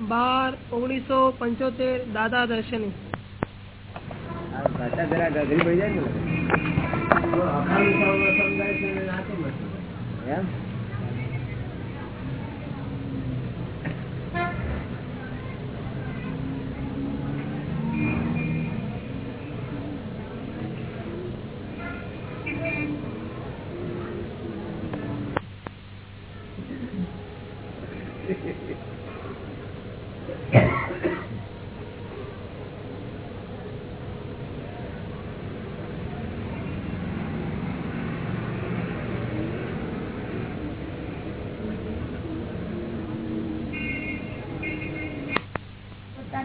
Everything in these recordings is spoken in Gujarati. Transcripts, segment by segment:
બાર ઓગણીસો પંચોતેર દાદા દર્શની. ભાષા જરા ગગરી પડી જાય ને એમ?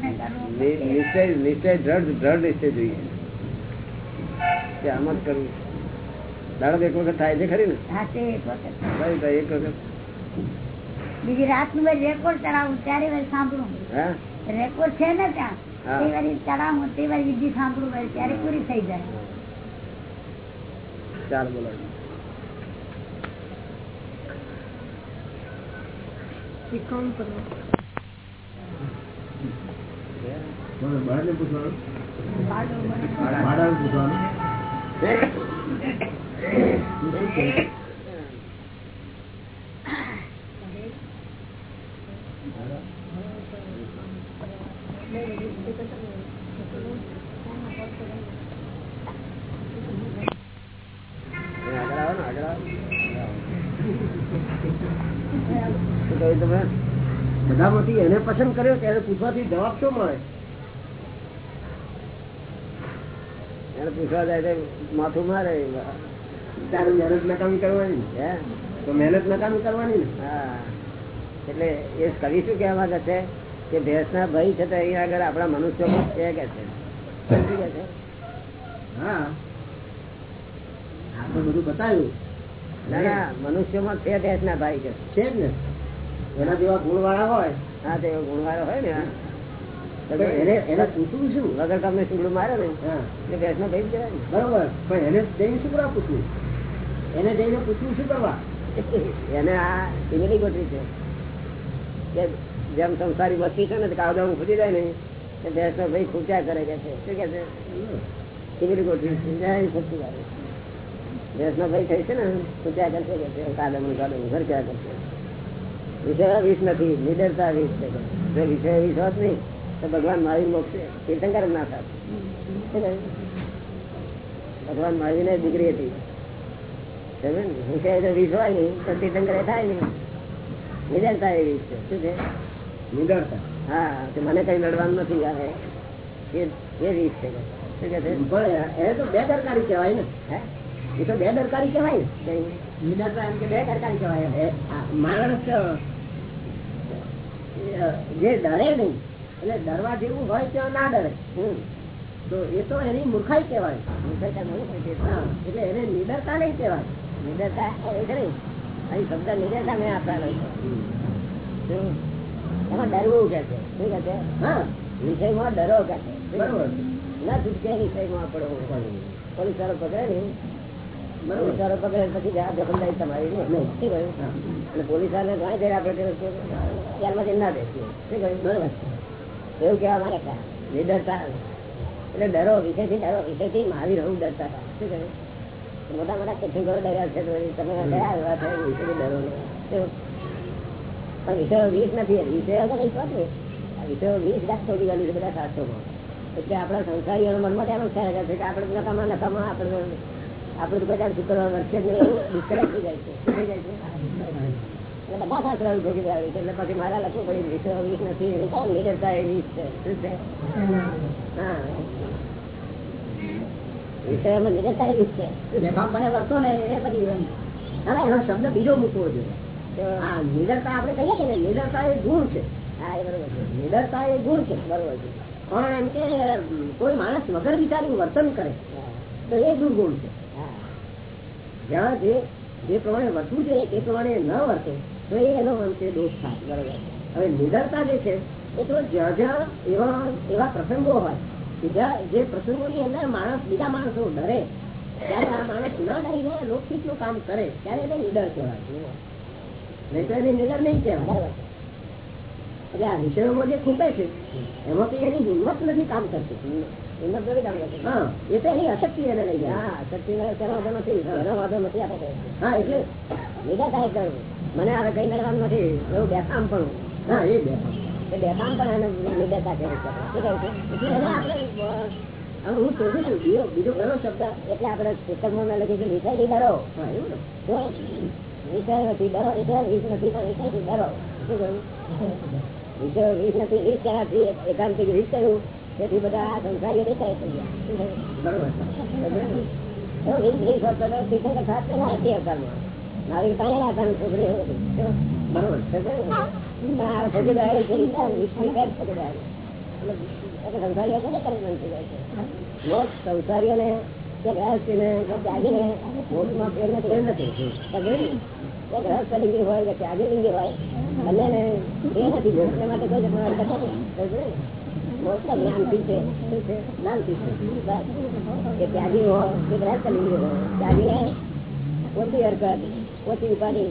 નિશ્ચય નિશ્ચય દ્રઢ દ્રઢ નિશ્ચય જોઈએ. કે આમ જ કરવું. દાડો એક વખત થાય છે ખરી ને? એક વખત. ભાઈ ભાઈ એક વખત. બીજી રાતનું રેકોર્ડ ચડાવું ત્યારે વાર સાંભળું. રેકોર્ડ છે ને ત્યાં. તે વારી ચડાવું તે વારી વિધિ સાંભળું ત્યારે પૂરી થઈ જાય. ચાલ બોલો. એકાઉન્ટ કરવા ભાડાને પૂછવાનું? ભાડું પૂછવાનું? તમે બધામાંથી એને પસંદ કર્યો ત્યારે પૂછવાથી જવાબ શું મળે? પૂછવા જાય માથું મારે. તારે મહેનત નકામી કરવાની હે? તો મહેનત નકામી કરવાની ને? હા. એટલે એ કવિ શું કહેવા માંગે છે? કે ભેંસના ભય છે તો અહીંયા આગળ આપણા મનુષ્યોમાં છે કે છે? હા. આ બધું બતાવ્યું. ના ના મનુષ્યોમાં છે ભેંસના ભાઈ છે. ને. એના જેવા ગુણવાળા હોય. હા તે ગુણવાળો હોય ને એને પૂછવું શું? વગર તમને સુગડું મારે ને એટલે ભેંસનો ભાઈ કહેવાય બરોબર. પણ એને જઈને શું કરવા પૂછવું? એને જઈને પૂછવું શું કરવા? એને આ ગોઠવી છે. કે જેમ સંસારી વસ્તી છે ને તો કાવદા ખૂટી જાય ને ભેંસ નો ભાઈ ખૂટ્યા કરે કે છે. શું કે છે? ઇમેલી ગોઠવી છે. જય સચિદાનંદ. ભેંસનો ભાઈ થઈ છે ને ખૂટ્યા કરશે કે છે. કાદમનું કાદમનું ઘર ક્યાં કરશે વિષય વીસ નથી નિડરતા વીસ છે. વિષય વીસ હોત નહીં તો ભગવાન મહાવીર મોક્ષે તીર્થંકર ના થાય ભગવાન મહાવીર દીકરી હતી. ને? વિષય હોય નહીં તો તીર્થંકર થાય નહીં નિડરતા એ વીસ છે. શું છે? નિડરતા હા તો મને કઈ લડવાનું નથી આવે એ એ રીત છે. એ તો બેદરકારી કહેવાય ને. હે? એ તો બેદરકારી કહેવાય ને? નિડરતા એમ કે બેદરકારી કહેવાય. એ માણસ જે ડરે નહીં એટલે ડરવા જેવું હોય તો ના ડરે. તો એ તો એની મૂર્ખાઈ કહેવાય. એટલે એને નિડરતા નહીં કહેવાય. નિડરતા અહીં શબ્દ નિડરતા મેં શું? એમાં ડરવું કે છે? શું કે છે? હા. વિષયમાં ડરો કે છે? બરોબર. ના છૂટકે વિષયમાં પડવું પોલીસ વાળો પકડે ને. પોલીસ વાળો પકડે પછી જ તમારી નહીં. શું કહ્યું. અને પોલીસ વાળાને ઘણી આપણે. ત્યારમાંથી ના બેસીએ. શું કહ્યું બરોબર. એવું કેવા માંગે છે. ડરતા એટલે ડરો વિષયથી ડરો વિષયથી મહાવીર હું ડરતા હતા શું કહ્યું? મોટા મોટા તીર્થંકરો ડર્યા છે તમે ડર્યા એવા છો, વિષયથી ડરો. પણ વિષયો વીસ નથી વિષયો તો કઈ વાત વિષયો વીસ લાખ છોડી ગયેલી છે બધા શાસ્ત્રોમાં? એટલે આપણા સંસારીઓના મનમાં ત્યાં નુકસાન છે કે આપણે નકામા નકામા આપણે આપણે તો બધા શુક્રવાર વર્ષે જાય છે? એટલે બધા શાસ્ત્રો ભોગી રહ્યા એટલે પછી મારા લખવું પડી વિષયો વીસ નથી કોણ નિડરતા એ વીસ છે. શું છે? હા. વિષયોમાં નિડરતા એ વીસ છે. બેફામપણે વર્તો ને એ પછી હવે એનો શબ્દ બીજો મૂકવો જોઈએ. હા નિડરતા આપણે કહીએ છીએ ને નિડરતા એ ગુણ છે. હા એ બરોબર છે. નિડરતા એ ગુણ છે બરોબર છે. પણ એમ કે કોઈ માણસ વગર વિચારી વર્તન કરે તો એ દુર્ગુણ છે. હા. જ્યાં જે જે પ્રમાણે વર્તવું જોઈએ તે પ્રમાણે ન વર્તે તો એનો અંતે દોષ થાય બરોબર. હવે નિડરતા જે છે એ તો જ્યાં જ્યાં એવા એવા પ્રસંગો હોય કે જ્યાં જે પ્રસંગોની અંદર માણસ બીજા માણસો ડરે ત્યારે આ માણસ ના ડરીને લોકહિતનું કામ કરે ત્યારે એને નિડર કહેવાય. નહીં તો એને નિડર નહીં કહેવાય. એટલે આ વિષયોમાં જે ખૂટે છે એમાં તો એની હિંમત નથી કામ કરતી. હિંમત નથી કામ કરતી. હા એ તો એની અશક્તિ એને લઈ જાય. હા અશક્તિ એનો વાંધો નથી એનો વાંધો નથી આપણે હા એટલે નિડર થાય કરવું મને હવે કઈ નડવાનું નથી. એવું બેસામ પણ. હા એ બેસામ. પણ એને નિર્દેશા કરી હું શોધું છું. બીજો બીજો કયો શબ્દ. એટલે આપણે પુસ્તકમાં મેં લખ્યું છે વિષયથી ડરો. હા એવું ને? જો વિષય નથી ડરો એટલે વિષ નથી પણ વિષયથી ડરો. શું કહ્યું વિષય વિષ નથી વિષ કરાથી એકાંતિક વિષ કર્યું તેથી બધા આ સંસારીઓ દેખાય થઈ ગયા બરોબર. અવતારમાં. મારી પાસે આવતાનું છોકરી? બરોબર છોકરી આવે છે, વિષની પેટ છોકરી આવે. એટલે સંસારીઓ કેને કરી બનતી જાય છે? મોક્ષ સંસારીઓને લિંગી હોય ત્યાગી હોય અને એ નથી. મોક્ષને માટે કોઈ? મોક્ષ તો જ્ઞાનથી છે. જ્ઞાનથી છે. કે ત્યાગી હોય કે લિંગી હોય ત્યાગી ઓછી હરકત ઓછી ઉપાધિ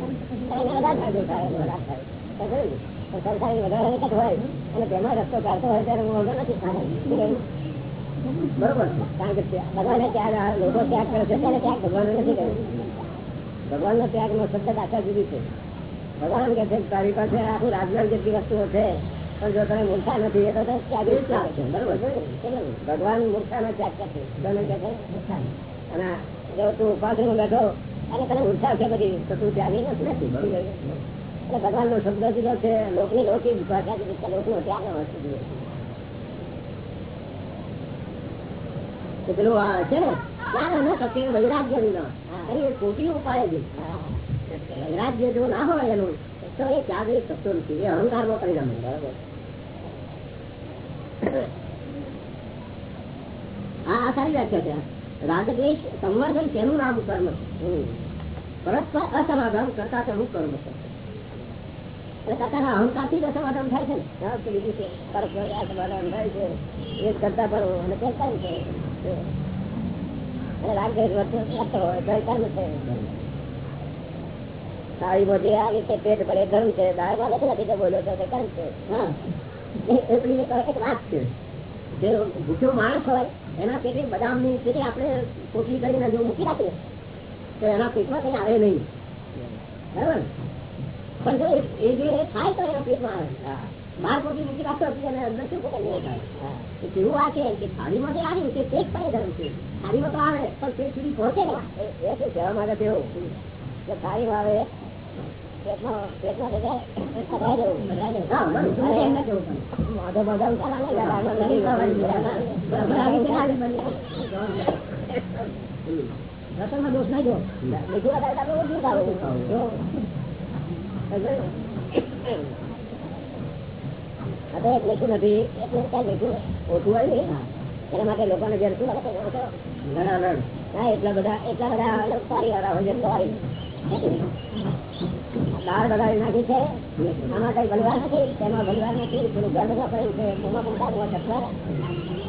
સરકારી વધારે ને? હરકત હોય? અને તેમાં રસ્તો કાઢતો હોય ત્યારે હું વાંધો નથી બરોબર કારણ કે ભગવાને ત્યાગ લોકો ત્યાગ કરે છે ત્યારે ત્યાગ ભગવાન નથી કર્યો. ભગવાનનો ત્યાગ નો સતત આશા જુદી છે. ભગવાન કે છે તારી પાસે આખું રાજ્ય જેટલી વસ્તુઓ છે પણ જો તમે મૂર્ખા નથી તો ત્યાગ ત્યાગ છે. બરોબર ભગવાન મૂર્ખા નો ત્યાગ કરશે અને જો તું ઉપાસમાં બેઠો અને તને મૂર્ખા છે બધી, તો તું નથી એટલે ભગવાન નો શબ્દ જુદો છે, લોકની લૌકિક ભાષા જુદી છે. લોકનો ત્યાં જો ના હોય એનું એ એ નથી, એ અહંકાર નો પરિણામ. બરાબર. આ સારી છે. રાગદ્વેષ, સંવર્ધન તેનું નામ કર્મ પરસ્પર અસમાધાન કરતા ને? આવી છે, પેટ ભરે ધર્મ છે. દાળમાં નથી નથી બોલો છે. જે ભૂખ્યો માણસ હોય એના પેટે બદામની પેટે આપણે કોટલી કરીને જો મૂકી રાખીએ તો એના પેટમાં કઈ આવે નહીં બરાબર પણ જો એ- જે ખાય તો એના પેટમાં આવે. બાર પોટલી મૂકી રાખતો અને અંદર શું પોટલી નહીં થાય હા. એ કેવું આ છે કે થાળીમાંથી આવ્યું તે પેટ પાસે ધર્મ છે થાળીમાં તો આવે પણ પેટ સુધી પહોંચે નહીં એ- એ શું કહેવા માંગે છે કે થાળીમાં આવે પેટમાં પેટમાં ભેગા જવું, ભરાઈ જવું. હા બરાબર પણ. રતનમાં દોષ ના જો બીજું વધારે આપણે ઓછું ખાવું. જો. આ તો એક લીધું નથી એટલે ક્યાં લીધું ઓછું હોય ને એના માટે લોકોને ઘેર શું લાગે એટલા બધા એટલા બધા સારી વાળા હોય સારી દાળ બગાડી નાખી છે આમાં કઈ ભલવાર નથી તેમાં ભલવાર નથી પેલું ઘર બધા પડ્યું છે મોમાં પણ ચક્કર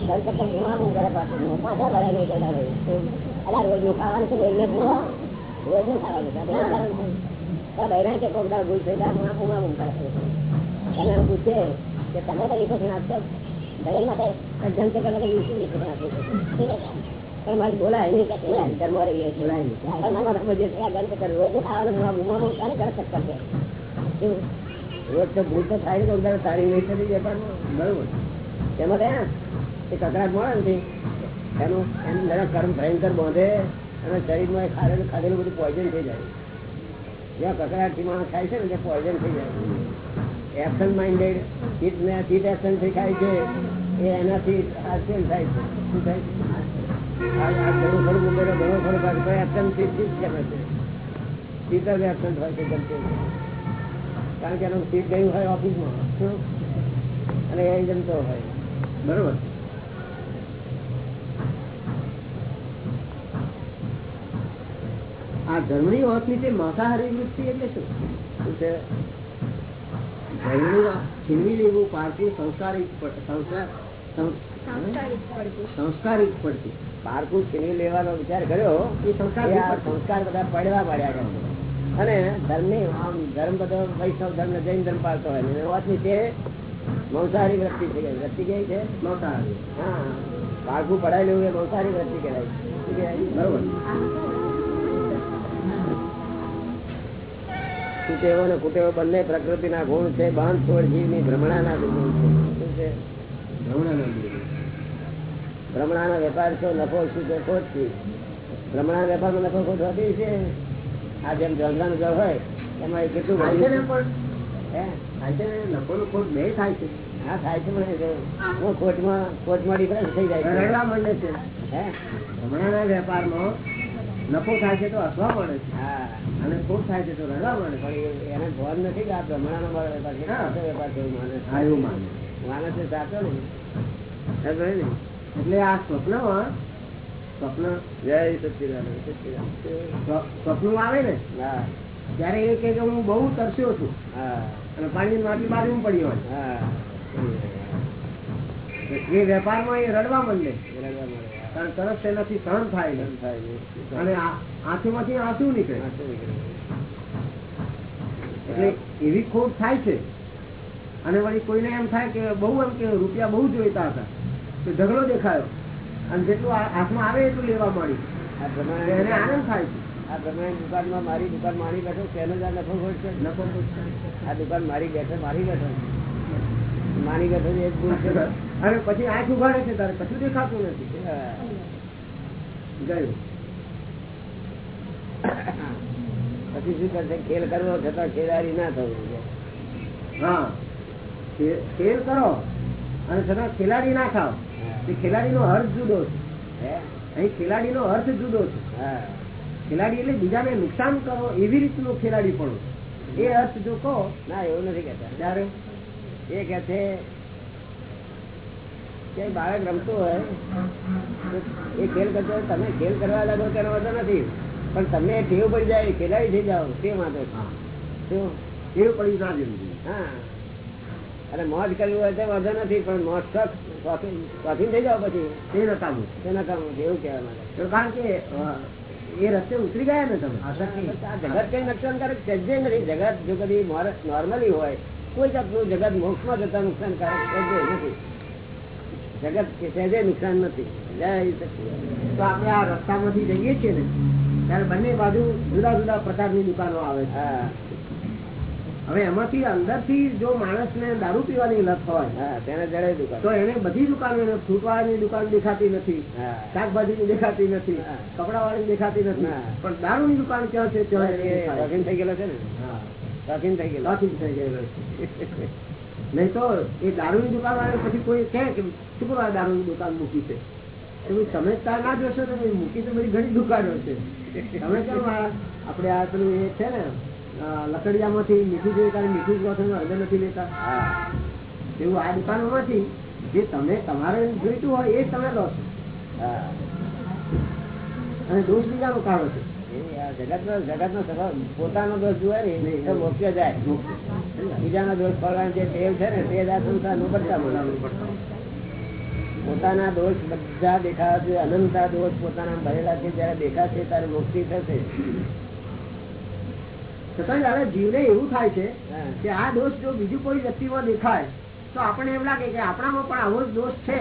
ઘર ચક્કર મોમાં મોં ઘરે પાછું પાછા ભરાઈ નહીં અલા ખાવાનું છે ખાવાનું છે? તો બહેરા કે કોક દાળ તમે એમ પૂછે કે તો આપશો માટે આપો પણ મારે બોલાય નહીં કે ધર્મ રહી બોલાય મારા સમજે છે આ ગંધ રોજ ખાવાનું મોમાં મોમાં મોં કરે કરે ચક્કર છે રોજ તો ભૂલ તો થાય ને કોક સારી નહીં થતી વેપારમાં બરોબર. તેમાં કયા? એ કકડાટ મળે ને એનું એનું જરા કર્મ ભયંકર બાંધે અને શરીરમાં એ ખાધેલું બધું પોઈઝન થઈ જાય. જ્યાં કકડાટથી માણસ ખાય છે ને, ત્યાં પોઈઝન થઈ જાય. એબસન્ટ માઇન્ડેડ ચીટ ને ચીટ એબસન્ટથી ખાય છે, એ એનાથી આશ્ચર્ય થાય છે. શું થાય આ ઘણું ખરું મુંબઈ ઘણું છે ચીટ જ એબસન્ટ હોય છે કારણ કે એનું સીટ ગયું હોય ઓફિસમાં. શું? અને એ જમતો હોય. બરોબર? આ ધર્મની ઓળખની તે માંસાહારી વૃત્તિ એટલે શું? છે ધર્મની છીનવી લેવું પારકું સંસ્કારિક સંસ્કાર સંસ્કારિક પડતી. પારકું છીનવી લેવાનો વિચાર કર્યો એ સંસ્કાર સંસ્કાર બધા પડવા પડ્યા છે. અને ધર્મની આમ ધર્મ બધો વૈષ્ણવ ધર્મ જૈન ધર્મ પાડતો હોય ને તે બહુસારી વૃત્તિ છે વૃત્તિ કઈ છે? નહોતા હા. બાળકું પડાયેલું એ બહુસારી વૃત્તિ કહેવાય? બરોબર. કુટેવો અને કુટેવો બંને પ્રકૃતિના ગુણ છે. બાંધ છોડ જીવની ભ્રમણાના ગુણ છે. ભ્રમણાના વેપાર છો નફો શું છે? ખોટ છે. ભ્રમણા વેપારમાં નફો ખોટ હોતી છે આ જેમ જંગલાનું જળ હોય એમાં કેટલું થાય છે ને ખોટ બે થાય છે. હા થાય છે પણ હું ખોટમાં ખોટમાં ડિફરન્સ થઈ જાય છે. રડવા માંડે છે. હે? ભ્રમણાના વેપારમાં નફો થાય છે તો હસવા મળે છે. હા. અને ખોટ થાય છે તો રડવા મળે. પણ એને ભાન નથી કે આ ભ્રમણાનો મારો વેપાર છે સાચો વેપાર છે એવું માને છે. હા એવું માને. માને છે સાચો ને. એટલે આ સ્વપ્નમાં સ્વપ્ન જય સચિદાનંદ સ્વપ્ન આવે ને? હા. ત્યારે એ કે હું બહુ તરસ્યો છું. હા. અને પાણી માંથી બાજુ પડ્યો હોય. હા. એ વેપારમાં એ રડવા માંડે. રડવા મળે. તરસ તેનાથી સહન થાય થાય અને આંખોમાંથી આંસુ નીકળે? એટલે એવી ખોટ થાય છે. અને વળી કોઈને એમ થાય કે બહુ એમ કે રૂપિયા બહુ જોઈતા હતા. તો ઝઘડો દેખાયો. અને જેટલું હાથમાં આવે એટલું લેવા પ્રમાણે એને આનંદ થાય છે. આ પ્રમાણે દુકાનમાં મારી દુકાન મારી બેઠો તેનો જ આ નફો ખોટ છે? નફો ખોટ. આ દુકાન મારી બેઠે મારી બેઠો. મારી બેઠો છે એ જ ભૂલ છે. અને પછી આંખ ઉઘાડે છે તારે કશું દેખાતું નથી. ગયું. પછી શું કરશે? ખેલ કરવો છતાં ખેલાડી ના થવું હા. ખેલ કરો. અને છતાં ખેલાડી ના ખાવ તે ખેલાડીનો અર્થ જુદો છે. હે? ખેલાડી નો અર્થ જુદો છે. હા. ખેલાડી એટલે બીજાને નુકસાન કરો એવી રીતનું ખેલાડી પણ એ અર્થ જો કહો ના એવું નથી કેતા ત્યારે એ કે છે કે બાળક રમતું હોય એ ખેલ કરતો હોય તમે ખેલ કરવા લાગો તેનો વાંધો નથી. પણ તમને ટેવ પડી જાય ખેલાડી થઈ જાઓ તે વાંધો ટેવ પડી ના જવું હા. અને મોજ કરવી હોય તો વાંધો નથી પણ મોજ શોખ શોખીન થઈ જાઓ પછી. તે નકામું એ નકામું કામ એવું કહેવા માંગે તો કારણ કે એ રસ્તે ઉતરી ગયા ને તમે? આ જગત કઈ નુકસાનકારક છે જ નથી જગત જો કદી નોર્મલી હોય કોઈ જાતનું જગત મોક્ષમાં જતા નુકસાનકારક છે નથી. જગત કે સહેજે નુકસાન નથી. તો આપણે આ રસ્તામાંથી જઈએ છીએ ને ત્યારે બંને બાજુ જુદા જુદા પ્રકારની દુકાનો આવે છે. હવે એમાંથી અંદરથી જો માણસને દારૂ પીવાની લત હોય હા તેને જડે દુકાન. તો એને બધી દુકાનો એને ફ્રૂટવાળાની દુકાન દેખાતી નથી શાકભાજી શાકભાજીની દેખાતી નથી કપડા કપડાવાળાની દેખાતી નથી. પણ દારૂની દુકાન ક્યાં છે થઈ ગયેલો છે ને. હા. શોખીન થઈ ગયેલો. લાઠી થઈ ગયેલો નહીં તો એ દારૂની દુકાન વાળા પછી કોઈ કહે કે શું કરવા દારૂની દુકાન મૂકી છે? તમે તાર ના જોશો તો મૂકી તો બધી ઘણી દુકાનો છે. તમે કેમ આપણે આ પેલું એ છે ને લકડિયામાંથી મીઠું જોઈએ ત્યારે મીઠું જ છો નથી લેતા. હા. એવું આ દુકાનોમાંથી જે તમે તમારે જોઈતું હોય એ તમે લો છો. અને દોષ બીજાનો કાઢો છો. સ્વભાવ પોતાનો દોષ જુએ ને તો મોક્ષ જાય. બીજાનો દોષ પડવાની જે ટેવ છે ને તે જ આ બોલાવવું પોતાના દોષ બધા દેખાવા છે અનંતા દોષ પોતાના ભરેલા છે જયારે દેખાશે ત્યારે મુક્તિ થશે. છતાં જયારે જીવને એવું થાય છે કે આ દોષ જો બીજું કોઈ વ્યક્તિમાં દેખાય તો આપણે એમ લાગે કે આપણામાં પણ આવો દોષ છે.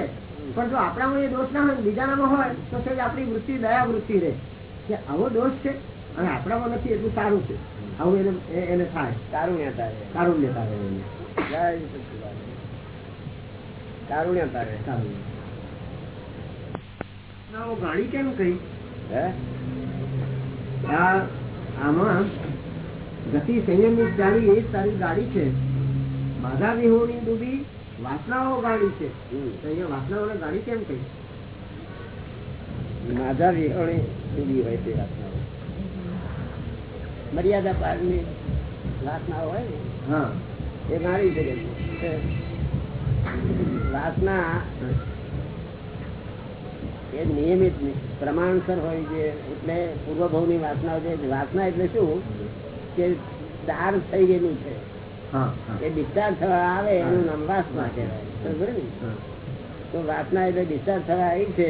પણ જો આપણામાં એ દોષ ના હોય બીજાનામાં હોય તો આપણી વૃત્તિ દયા વૃત્તિ રહે. કે આવો દોષ છે અને આપણામાં નથી એટલું સારું છે. આવું એને એને થાય. કારુણ્ય તારે કારુણ્ય તારે. કારુણ્ય તારે કારુણ્ય. ગાડી કેમ કહી? આ આમાં ગતિ સંયમની ચાલી એ જ તારી ગાડી છે. બાધા વિહોણી ડૂબી વાસનાઓ ગાડી છે. અહીંયા વાસનાઓને ગાડી કેમ કહી? માધા વિહોણી ડૂબી હોય તે વાસનાઓ મર્યાદા પારની વાસનાઓ હોય ને હા. એ મારી છે કે વાસના એ નિયમિત પ્રમાણસર હોય છે એટલે પૂર્વભાવની વાસનાઓ છે વાસના એટલે શું? કે દાર થઈ ગયેલું છે. એ ડિસ્ચાર્જ થવા આવે એનું નામ વાસના કહેવાય. બરોબર ને. તો વાસના એટલે ડિસ્ચાર્જ થવા આવી છે.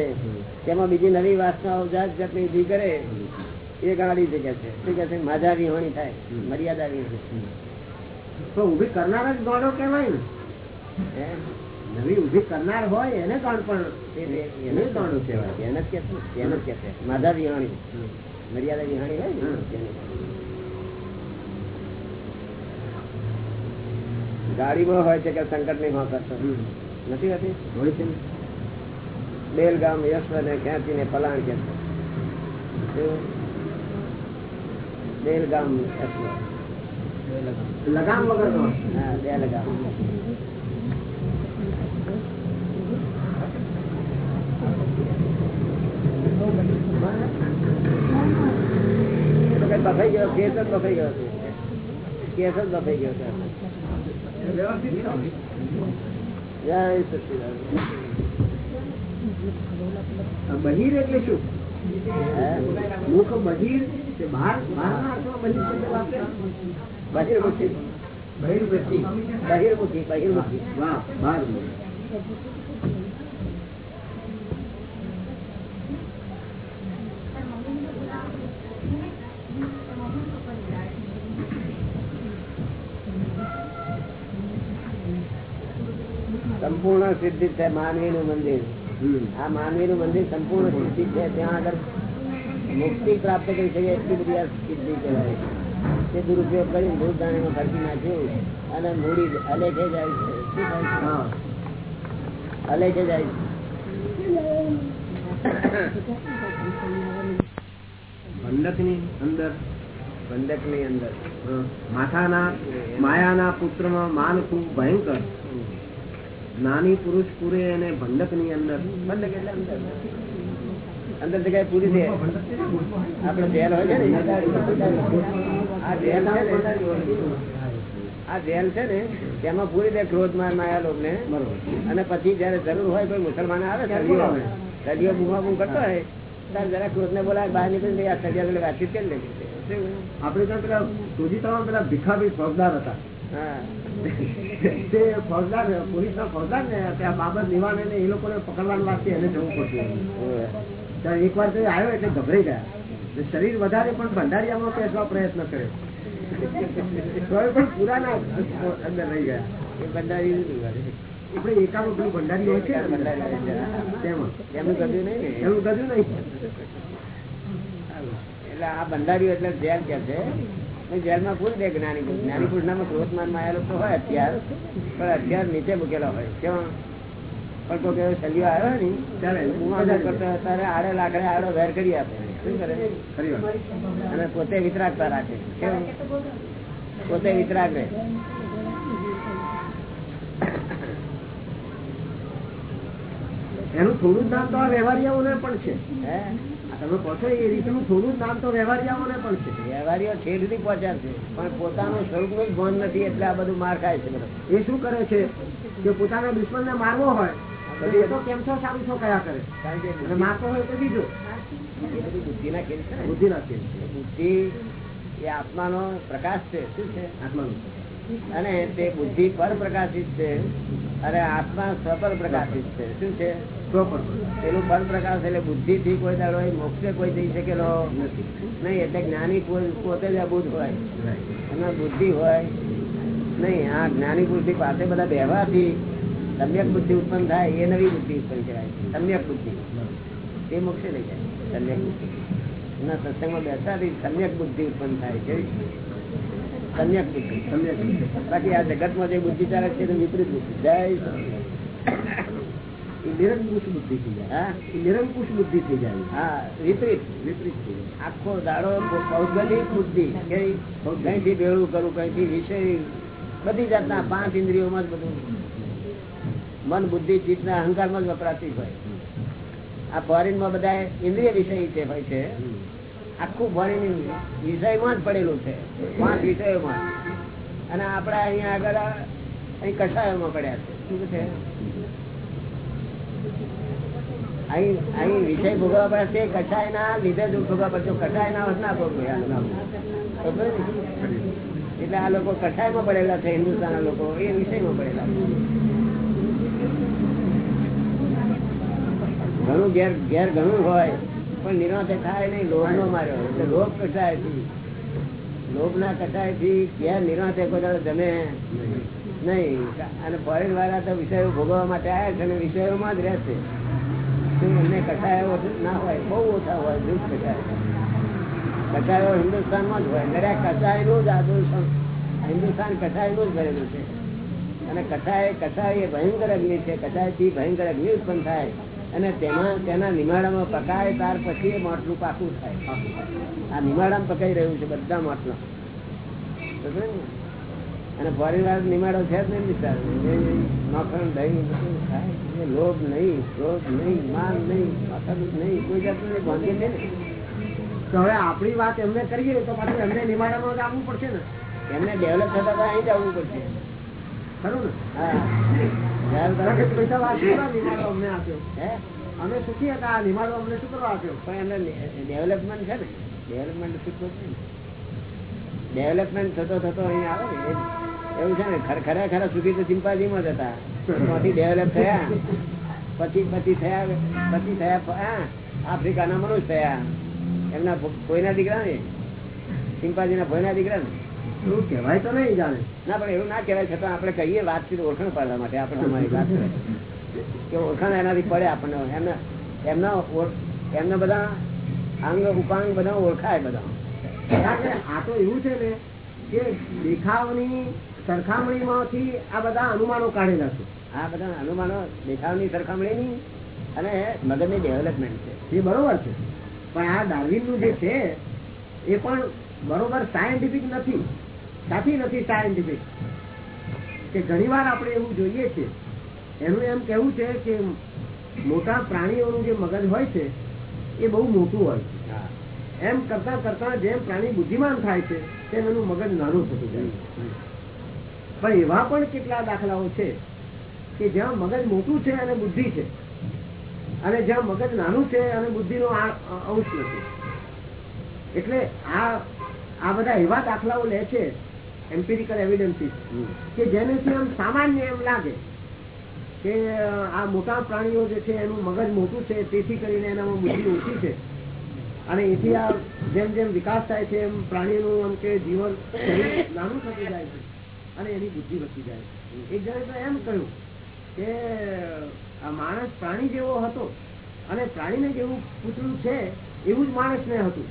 તેમાં બીજી નવી વાસનાઓ જાત જાતની ઊભી કરે એ ગાડી છે છે. શું કે છે? માધા વિહોણી થાય મર્યાદા વિહોણી. તો ઊભી કરનાર જ ગોળો કહેવાય ને. નવી ઊભી કરનાર હોય એને કોણ પણ એને કોણ કહેવાય? એને જ કે છે એને જ કે માધા વિહાણી. મર્યાદા વિહાણી હોય ને. ગાડીમાં હોય છે કે સંકટ નહીં હોતા. નથી હોતી? હોય છે ને? બેલગામ યશ્વ ને ખેંચીને પલાણ કે છે? કેવું? બેલગામ યશ્વ લગામ વગર નો હા બેલગામ. એ તો કઈ બફાઈ ગયો? કેસ જ બફાઈ ગયો છે. કેસ જ બફાઈ ગયો છે. જય સચિદાનંદ. બહિર એટલે શું હે? મુખ બહિર કે બહાર બહારના અર્થમાં બહિર શબ્દ વાપરે? બહિર્મુખી બહિર્વૃત્તિ. બહિર્મુખી બહિર્મુખી વાહ બહાર સંપૂર્ણ સિદ્ધિ છે માનવી નું મંદિર આ માનવી નું મંદિર સંપૂર્ણ સિદ્ધિ છે ત્યાં આગળ મુક્તિ પ્રાપ્ત કરી શકે એટલી બધી આ સિદ્ધિ કહેવાય. તે દુરુપયોગ કરીને દૂધ દાણીમાં ખર્ચી નાખ્યું અને મૂડી અલેખે જાય છે. શું થાય છે? અલેખે જાય છે. અંદર. બંધકની અંદર માથાના માયાના પુત્રમાં માન ખૂબ ભયંકર. જ્ઞાની પુરુષ પૂરે અને બંધકની અંદર. ભંડક એટલે અંદર. અંદર જગ્યાએ પૂરી છે આપડે જેલ હોય છે ને આ જેલ ને આ જેલ છે ને તેમાં પૂરી દે ક્રોધ માર માયા લોક ને અને પછી જયારે જરૂર હોય કોઈ મુસલમાન આવે સળીઓ સળીઓ બુમા બુમ કરતો હોય ત્યારે જરા ક્રોધ ને બોલાય બહાર નીકળી આ સળિયા વાતચીત કરી લે શું? આપણે ત્યાં પેલા સુજીતામાં પેલા ભીખાભાઈ ફોજદાર હતા. હા. તે ફોજદાર પોલીસ ના ફોજદાર ને ત્યાં બાબત નિવાને ને એ લોકોને પકડવાનું વાસ્તે એને જવું પડતું ત્યાં એક વાર તો આવ્યો એટલે ગભરાઈ ગયા. શરીર વધારે પણ ભંડારીયામાં પેસવા પ્રયત્ન કર્યો. પણ પુરાના અંદર રહી ગયા. એ બંધારી આપણે એકાનું પેલું ભંડારી હોય છે. એમનું કર્યું નહીં એટલે આ બંધારીઓ એટલે જેલ કે છે. જેલમાં પૂરી દે જ્ઞાની પુરુષ જ્ઞાની પુરુષ નામાં ક્રોધમાન માયા લોકો હોય અત્યાર પણ અત્યાર નીચે મૂકેલો હોય. કેવા પણ કોઈ એવો સલિયો આવ્યો ને ત્યારે કરતો ત્યારે આડે લાકડે આડો વેર કરી આપે. શું કરે? અને પોતે વિતરાગતા રાખે. કેવું પોતે વિતરાગ રહે. એનું થોડું નામ તો આ વ્યવહારિયાઓને પણ છે. તમે પહોંચો એ રીતનું થોડું નામ તો વ્યવહારિયાઓને પણ છે. વ્યવહારીઓ ઠેર સુધી પહોંચ્યા છે. પણ પોતાનું સ્વરૂપનું જ ભાન નથી એટલે આ બધું માર ખાય છે એ શું કરે છે? કે પોતાના દુશ્મનને મારવો હોય એ તો કેમ છો સારું છો કયા કરે? કારણ કે અને મારતો હોય તો બીજો. બુદ્ધિના ખેલ છે ને. બુદ્ધિ એ આત્માનો પ્રકાશ છે. શું છે? આત્માનું અને તે બુદ્ધિ પર પ્રકાશિત છે. અને આત્મા સ્વપર પ્રકાશિત છે. શું છે? પેલું ફળ પ્રકાશ એટલે બુદ્ધિ થી કોઈ દાડો મોક્ષે કોઈ જઈ શકેલો નથી. નહીં એટલે જ્ઞાની પોતે જ અબુધ હોય. એમાં બુદ્ધિ હોય. નહીં આ જ્ઞાની બુદ્ધિ પાસે બધા બેહવાથી સમ્યક બુદ્ધિ ઉત્પન્ન થાય એ નવી બુદ્ધિ ઉત્પન્ન કરાય સમ્યક બુદ્ધિ. તે મોક્ષે લઈ જાય સમ્યક બુદ્ધિ. એના સત્સંગમાં બેસાથી સમ્યક બુદ્ધિ ઉત્પન્ન થાય છે. સમ્યક બુદ્ધિ. સમ્યક બુદ્ધિ. બાકી આ જગતમાં જે બુદ્ધિ ચાલે છે વિપરીત બુદ્ધિ. જય એ નિરંકુશ બુદ્ધિ થઈ જાય. નિરંકુશ બુદ્ધિ થઈ જાય. હા વિપરીત વિપરીત આખો દાડો ભૌગોલિક બુદ્ધિ કઈથી ભેળું કરું કઈથી વિષય બધી જાતના પાંચ ઇન્દ્રિયોમાં જ બધું. મન બુદ્ધિ ચિત્તના અહંકારમાં જ વપરાતી હોય. આ ફોરેનમાં બધા ઇન્દ્રિય વિષય છે હોય છે. આખું ફોરેન વિષયમાં જ પડેલું છે. પાંચ વિષયોમાં. અને આપડા અહીંયા આગળ અહીં કસાયોમાં પડ્યા છે. શું છે? અહીં વિષય ભોગવવા પડે છે કષાય ના લીધે દુઃખ ભોગવવા પડશે કસાય ના હોત ના? એટલે આ લોકો કષાયમાં પડેલા છે હિન્દુસ્તાન લોકો. એ વિષયમાં પડેલા ઘણું ઘેર ઘેર ઘણું હોય, પણ નિરાંતે થાય નહીં. લોભ નો માર્યો એટલે લોભ કસાયથી લોભ ના કસાયથી ઘેર નિરાંતે બધા જમે નહીં. અને ફોરેન વાળા તો વિષયો ભોગવવા માટે આવ્યા છે અને વિષયોમાં જ રહેશે. શું એમને કસાયો ના હોય, બહુ ઓછા હોય દુઃખ કટાયો. કસાયો હિન્દુસ્તાનમાં જ હોય. દરેક કટાયેલું જ આ હિન્દુસ્તાન કટાયેલું જ ભરેલું છે. અને કસાય કસાય એ ભયંકર અગ્નિ છે. કસાયથી ભયંકર અગ્નિ ઉત્પન્ન થાય. અને તેમાં, તેના નિમાડામાં પકાય ત્યાર પછી એ માટલું પાકું થાય. આ નિમાડામાં પકાઈ રહ્યું છે બધા માટલા? અને પરિવાર નિમાડો છે જ નહીં વિચાર માખણ દહીં ખાય. લોભ નહીં ક્રોધ નહીં માન નહીં માથા નહીં કોઈ જાતનું નહીં ભાંગે નહીં ને. તો હવે આપણી વાત એમને કરીએ તો પાછું એમને નિમાડામાં આવવું પડશે ને. એમને ડેવલપ થતા તો અહીં જ આવવું પડશે. ખરું ને? પૈસા વાત નિમાડો અમને આપ્યો. હે? અમે સુખી હતા આ નિમાડો અમને શું કરવા આપ્યો? પણ એમને ડેવલપમેન્ટ છે ને. ડેવલપમેન્ટ શીખવું છે નહીં. ડેવલપમેન્ટ થતો થતો અહીં આવે ને એવું છે ને ખરા ખરા સુધી તો ચિંપાજીમાં જ હતા. ત્યાંથી ડેવલપ થયા. પછી પછી થયા પછી થયા હા આફ્રિકાના મનુષ્ય થયા. એમના કોઈના દીકરા ને? ચિંપાજીના ભોયના દીકરા ને? એવું કહેવાય તો નહીં જાણે. ના પણ એવું ના કહેવાય છતાં આપણે કહીએ વાતચીત ઓળખાણ પાડવા માટે આપણે અમારી વાત કે ઓળખાણ એનાથી પડે આપણને. એમના એમના એમના બધા અંગ ઉપાંગ બધા ઓળખાય બધા. આ તો એવું છે ને કે દેખાવની સરખામણીમાંથી આ બધા અનુમાનો કાઢેલા છે આ બધા અનુમાનો દેખાવની સરખામણીની અને મગજની ડેવલપમેન્ટ છે. એ બરોબર છે. પણ આ ડાર્વિનનું જે છે એ પણ બરોબર સાયન્ટિફિક નથી. સાચી નથી સાયન્ટિફિક કે ઘણીવાર આપણે એવું જોઈએ છે એનું એમ કેવું છે કે મોટા પ્રાણીઓનું જે મગજ હોય છે એ બહુ મોટું હોય છે. એમ કરતા કરતા જેમ પ્રાણી બુદ્ધિમાન થાય છે તેમ એનું મગજ નાનું થતું જાય પણ એવા પણ કેટલા દાખલાઓ છે કે જ્યાં મગજ મોટું છે અને બુદ્ધિ છે. અને જ્યાં મગજ નાનું છે અને બુદ્ધિનો અંશ નથી. એટલે આ આ બધા એવા દાખલાઓ લે છે એમ્પિરિકલ એવિડન્સીસ કે જેનેથી આમ સામાન્ય એમ લાગે કે આ મોટા પ્રાણીઓ જે છે એનું મગજ મોટું છે તેથી કરીને એનામાં બુદ્ધિ ઓછી છે. અને એથી આ જેમ જેમ વિકાસ થાય છે એમ પ્રાણીનું એમ કે જીવન નાનું થતું જાય છે અને એની બુદ્ધિ વધતી જાય છે. એક જણે તો એમ કહ્યું કે આ માણસ પ્રાણી જેવો હતો અને પ્રાણીને જેવું પૂતળું છે એવું જ માણસને હતું.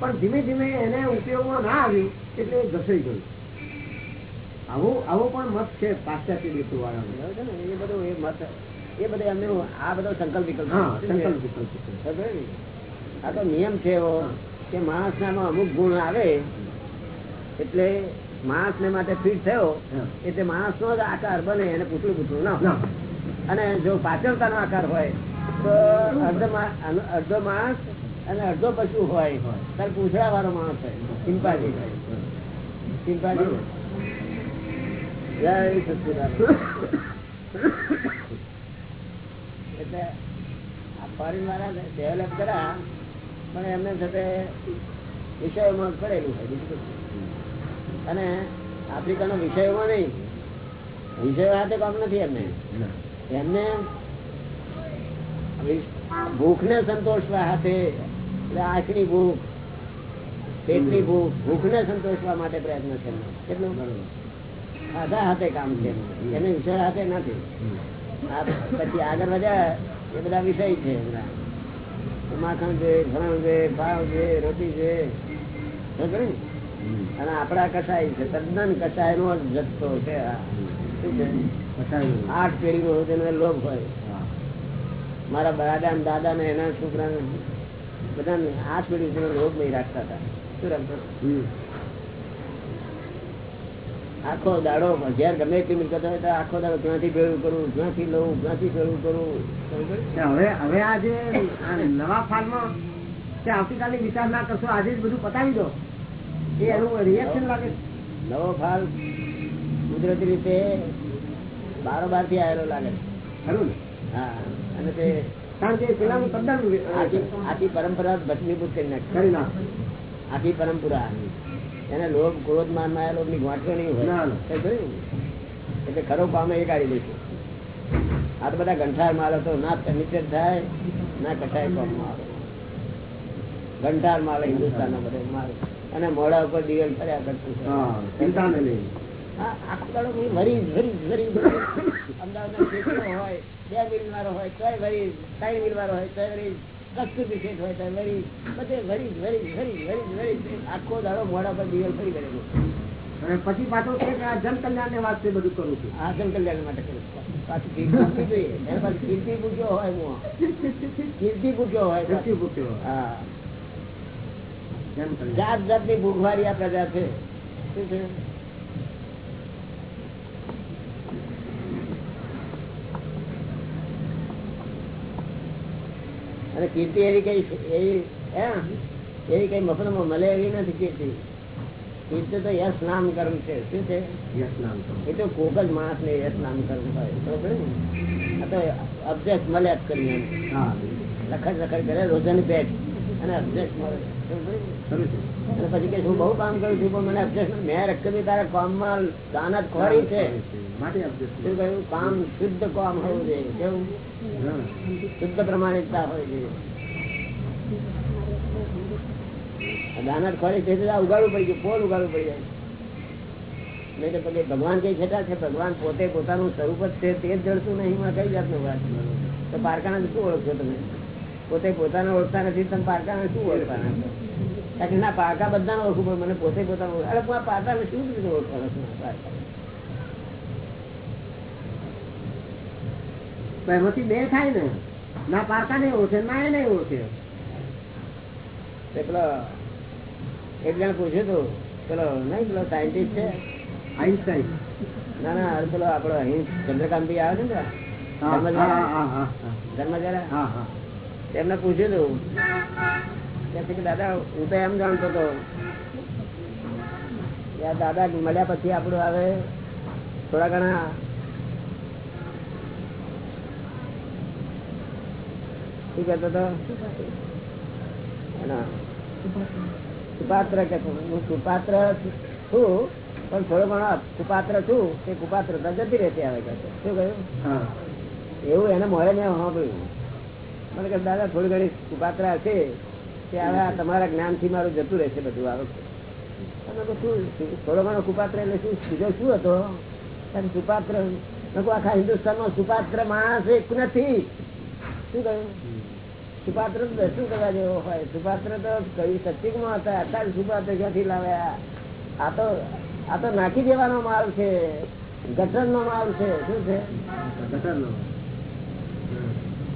પણ ધીમે ધીમે એને ઉપયોગમાં ના આવ્યું એટલે ઘસાઈ ગયું. આવો આવો પણ મત છે પાશ્ચાત્ય દેશો વાળાનો છે ને? એ બધું એ મત એ બધા એમનું આ બધો સંકલ્પ વિકલ્પ. હા સંકલ્પ વિકલ્પ? આ તો નિયમ છે એવો કે માણસ અમુક ગુણ આવે એટલે માણસ ને માટે ફિટ થયો એટલે માણસ નો જ આકાર બને એને પૂતળું પૂતળું ના અને જો પાછળતા નો આકાર હોય તો અડધો માણસ અને અડધો પશુ હોય. ત્યારે પૂછડા વાળો માણસ હોય ચિંપાજી ચિંપાજી જય સચિદાન એટલે આ ફોરેન વાળા ડેવલપ કર્યા પણ એમને સાથે વિષયોમાં પડેલું કશું. અને આફ્રિકાનો વિષયોમાં નહીં. વિષયો હાથે કામ નથી એમને. એમને ભૂખ ને સંતોષવા હાથે આંખની ભૂખ પેટની ભૂખ ને સંતોષવા માટે પ્રયત્ન છે એમનો. કેટલું? ખાધા હાથે કામ છે એમનું. એને વિષય હાથે નથી. પછી આગળ વધ્યા એ બધા વિષય છે બધા. માખણ છે ફરણ છે ભાવ છે રોટી છે. અને આપડા કસાય છે તદ્દન કસાય નો જથ્થો છે આઠ પેઢી નો તેનો લોભ હોય. મારા દાદા ને દાદા ને એના છોકરા ને બધા આઠ પેઢી લોભ નહીં રાખતા હતા. શું રાખતા? આખો દાડો ઘેર ગમે એટલી મિલકત હોય તો આખો દાડો ક્યાંથી ભેળું કરવું ક્યાંથી લઉં ક્યાંથી ભેળું કરવું હવે હવે આજે નવા ફાર્મમાં કે આવતીકાલે વિચાર ના કરશો આજે જ બધું પતાવી દો. એ એનું રિએક્શન લાગે. નવો ફાલ કુદરતી રીતે બારોબારથી આવેલો લાગે. ખરું હા અને તે કારણ કે પેલાનું તદ્દન આખી પરંપરા ભસ્મીભૂત કરી નાખ. આખી પરંપરા. એને લોભ ક્રોધ માનમાં લોભની ગોઠવો નહીં હોય? એટલે ખરો પામે એ કાઢી દઈશું. આ તો બધા ગંઠાર માલ હતો ના નીચે થાય ના કટાય પામ આવે. ગંઠાર માલ હિન્દુસ્તાન ના બધો માલ અને મોડા ઉપર દિવેલ ફર્યા કરતું આખો વરી વરી વરી વરી હોય બે મિલ વાળો હોય તોય વરી ત્રણ મિલ વાળો હોય ત્રણ વરી હોય બધે આખો દાડો મોડા પર ફરી કરેલું અને પછી પાછો કે આ જન ને વાસ્તે બધું કરું છું. આ જન કલ્યાણ માટે કરું છું. પાછું કીર્તિ જોઈએ. એના પાછું કીર્તિ પૂછ્યો હોય હું કીર્તિ પૂછ્યો હોય પૂછ્યો હા. જાત જાતની ભૂખવારી આ પ્રજા છે. શું છે? અને કીર્તિ એવી કઈ એવી એવી કઈ મફતમાં મળે એવી નથી કીર્તિ. કીર્તિ તો યશ નામ કર્મ છે શું છે? નામ એ તો કોક જ માણસ ને યશ નામ કર્મ હોય બરોબર આ તો અબ્જેક્ટ મળે જ કરી હા લખડ લખડ કરે રોજન પેટ અને અબ્જેક્ટ મળે અને પછી કે હું બહુ કામ કરું છું પણ મને અભ્યાસ મેં રક્કમી તારા કામમાં માં જ ખોરી છે. કામ શુદ્ધ કામ હોવું જોઈએ કેવું? શુદ્ધ પ્રમાણિકતા હોય છે દાન ખોરી છે ઉગાડવું પડી ગયું પોલ ઉગાડવું પડી જાય. નહીં તો પછી ભગવાન કઈ છેટા છે? ભગવાન પોતે પોતાનું સ્વરૂપ જ છે તે જ જડતું નહીં એમાં કઈ જાતનું વાત તો પારકાના શું ઓળખશો તમે? પોતે પોતાને ઓળખતા નથી તમે પારકાને શું ઓળખવાના ના પારકા બધાને ઓળખું પણ મને પોતે પોતાનું ઓળખ- અરે હું આ પારકાને શું રીતે ઓળખવાનો છું? પારકા? તો એમાંથી બે થાય ને. ના પારકા નહીં ઓળખે ના એ નહીં ઓળખે પેલા એક જણ પૂછ્યું હતું પેલો નહીં પેલો સાયન્ટિસ્ટ છે? આઈન્સ્ટાઈન. ના ના અરે પેલો આપડે અહીં ચંદ્રકાંત ભાઈ આવે છે ને તેમને પૂછ્યું હતું કે દાદા હું તો એમ જાણતો હતો દાદા મળ્યા પછી આપણું હવે થોડા ઘણા શું કહેતો હતો? સુપાત્ર હું સુપાત્ર છું પણ થોડો ઘણો કુપાત્ર છું તે કુપાત્રતા જતી રહેતી આવે કે શું કહ્યું? એવું એને મળે ને સાંભળ્યું મને કે દાદા થોડી ઘણી કુપાત્ર હશે કે હવે આ તમારા જ્ઞાનથી મારું જતું રહેશે બધું આવે વખતે. શું? થોડો ઘણો કુપાત્ર એટલે શું? બીજો શું હતો? કારણ સુપાત્ર મેં આખા હિન્દુસ્તાનમાં સુપાત્ર માણસ એક નથી. શું કહ્યું? સુપાત્ર દર્શન કરવા જેવો હોય. સુપાત્ર તો કઈ સચિકમાં હતા અત્યારે સુપાત્ર ક્યાંથી લાવ્યા? આ તો આ તો નાખી દેવાનો માલ છે. ગટરનો માલ છે. શું છે?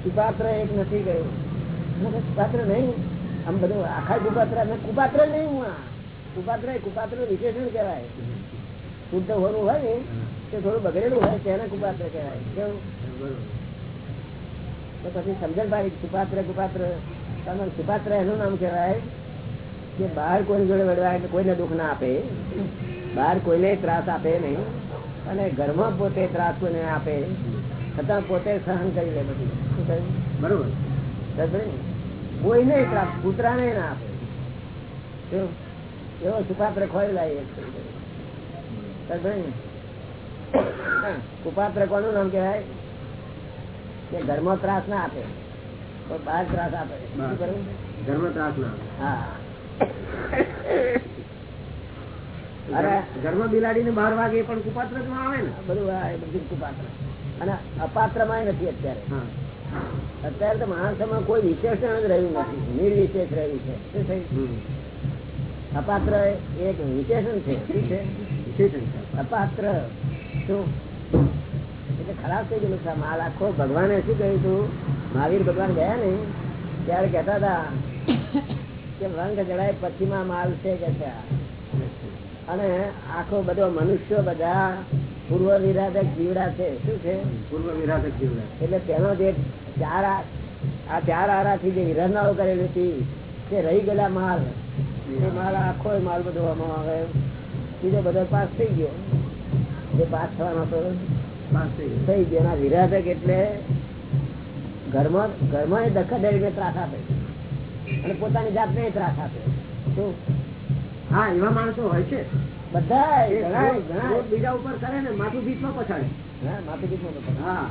સુપાત્ર એક નથી ગયું. સુપાત્ર નહીં. આમ બધું આખા કુપાત્ર કુપાત્ર નહીં હું આ. કુપાત્ર એ કુપાત્ર વિશેષણ કહેવાય. શુદ્ધ હોનું હોય ને તે થોડું બગડેલું હોય તેને કુપાત્ર કહેવાય. કેવું? તો પછી સમજણ ભાઈ સુપાત્ર કુપાત્ર તમારે સુપાત્ર એનું નામ કહેવાય કે બહાર કોઈ જોડે વડવાય એટલે કોઈને દુઃખ ના આપે. બહાર કોઈને ત્રાસ આપે નહીં. અને ઘરમાં પોતે ત્રાસ કોઈને આપે. છતાં પોતે સહન કરી લે બધું. શું કહ્યું? બરોબર? કોઈને ત્રાસ કૂતરાને ના આપે. એવો સુપાત્ર ખોઈ લાવીએ? કુપાત્ર કોનું નામ કહેવાય? કે ઘરમાં ત્રાસ ના આપે. કોઈ બહાર ત્રાસ આપે. શું કરવું ત્રાસ ના હા. ઘરમાં બિલાડી ને બાર વાગે પણ કુપાત્રમાં આવે ને? બધું બધું કુપાત્ર. અને અપાત્રમાં નથી અત્યારે. હા. અત્યારે તો માણસોમાં કોઈ વિશેષણ જ રહ્યું નથી. નિર્વિશેષ રહ્યું છે. શું થયું? અપાત્ર એક વિશેષણ છે. શું છે. વિશેષણ છે. અપાત્ર શું? એટલે ખરાબ થઈ ગયેલું માલ આખો ભગવાને શું કહ્યું હતું મહાવીર ભગવાન ગયા ને ત્યારે કહેતા હતા કે રંગ જડાય પછીમાં માલ છે કે અને આખો બધો મનુષ્યો બધા પૂર્વ વિરાધક જીવડા છે. શું છે? પૂર્વ વિરાધક જીવડા. એટલે તેનો જે ચાર આ ચાર આરાથી જે વિરહનાઓ કરેલી હતી તે રહી ગયેલા માલ. એ માલ આખો માલ બધો આવે. બીજો બધો પાસ થઈ ગયો. જે પાસ થવાનો હતો. થઈ ગયો. વિરાધક એટલે ઘરમાં ઘરમાં દખલદારીને ત્રાસ આપે. અને પોતાની જાતને ત્રાસ આપે. હા એવા માણસો હોય છે. બધા બીજા ઉપર કરે ને માથું બીચમાં પછાડે. હા, માથું હા.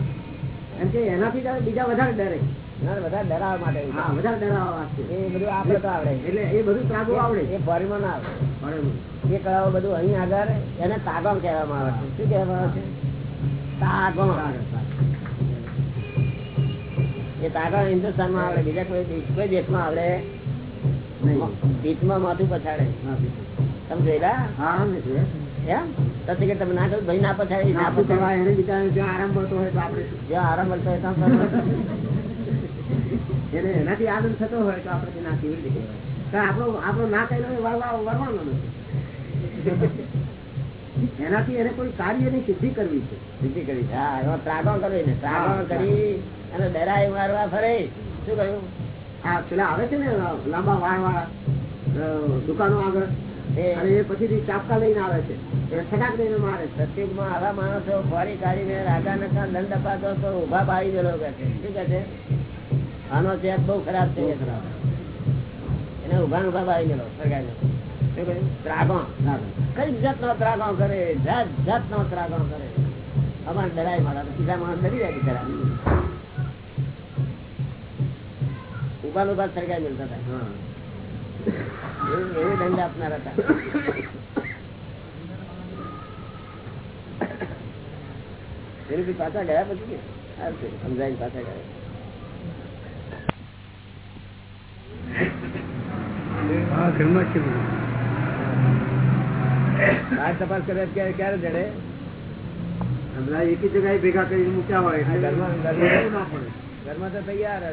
એમ કે એનાથી બીજા વધારે ડરે. બધા ડરાવવા માટે હા વધારે ડરાવવા એ બધું આપણે તો આવડે. એટલે એ બધું ત્રાગો આવડે. એ ફોરીમાં ના આવડે. એ કળાઓ બધું અહીં આગળ એને તાગમ કહેવામાં આવે છે. શું કહેવામાં આવે છે? એ તાગમ હિન્દુસ્તાનમાં આવડે બીજા કોઈ દેશ- માં આવડે પીઠમાં માથું પછાડે. તમે જોયેલા? હા હા મેં જોયા. એમ? કે તમે ના કહો ભાઈ ના પછાડી ના નાખું એને બિચારાને જ્યાં આરામ મળતો હોય તો આપણે જ્યાં આરામ મળતો હોય ત્યાં. એને એનાથી આનંદ થતો હોય તો આપણે ના કેવી રીતે કહેવાય? આપણો આપણો ના કહેલો વળવાનો નથી. એનાથી એને કોઈ કાર્યની સિદ્ધિ કરવી છે. સિદ્ધિ કરવી છે. હા એમાં ત્રાગમ કરવી ને ત્રાગમ કરી અને ડરાય મારવા ફરે. શું કહ્યું? હા પેલા આવે છે ને લાંબા વાળ વાળા દુકાનો આગળ. એ. અને ચાપકા લઈને આવે છે. માણસો ફોરી કાઢીને રાગા નકા દંડ અપાતો તો ઊભા પાડી દેલો કે શું કે છે? આનો ચેપ બહુ ખરાબ છે એને ઊભા ઊભા પાડી દેલો સરકારને શું કહ્યું ત્રાગો ના, કઈ જાતનો ત્રાગો કરે? જાત જાતનો ત્રાગો કરે. અમારે ડરાય મારા તો સીધા માણસ ડરી જાય બિચારા ઊભા ને ઊભા સરકાર મિલતા હતા. હા. એવું એવું દંડ આપનાર હતા. એની પછી પાછા ગયા પછી કે? આવશે, સમજાવીને પાછા ગયા. આ તપાસ કરે ક્યારે જડે? હમણાં એક જગ્યાએ ભેગા કરીને મૂક્યા હોય ઘરમાં- તો તૈયાર